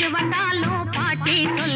बता लो पाटी सुन